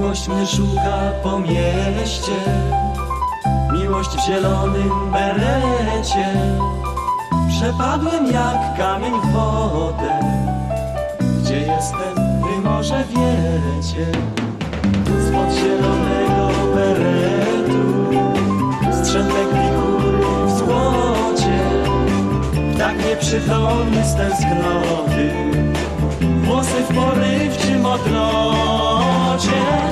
Miłość mnie szuka po mieście. Miłość w zielonym berecie. Przepadłem jak kamień w wodę. Gdzie jestem, wy może wiecie. Spod zielonego beretu. Strzępek wikury w złocie. Tak nieprzytomny z tęsknoty Włosy w porywczym odlocie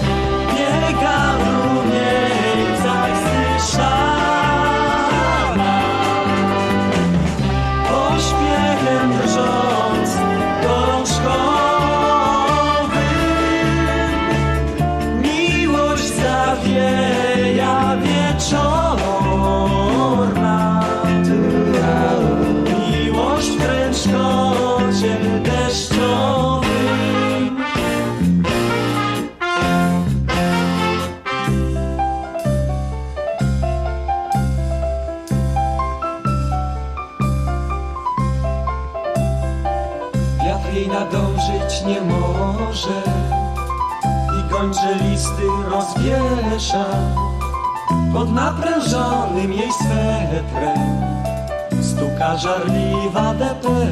deszczowym Wiatr jej nadążyć nie może I kończy listy rozwiesza Pod naprężonym jej swetrem. Stuka żarliwa depesza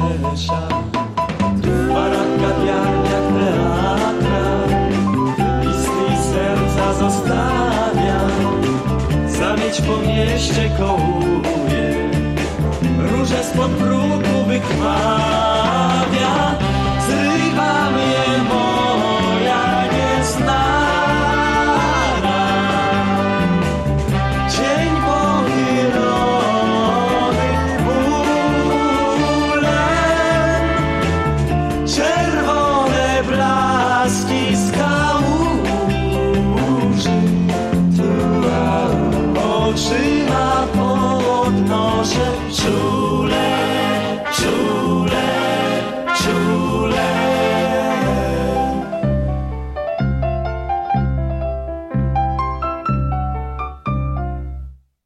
Zamieć po mieście kołuje. Róże spod bruku wykwawia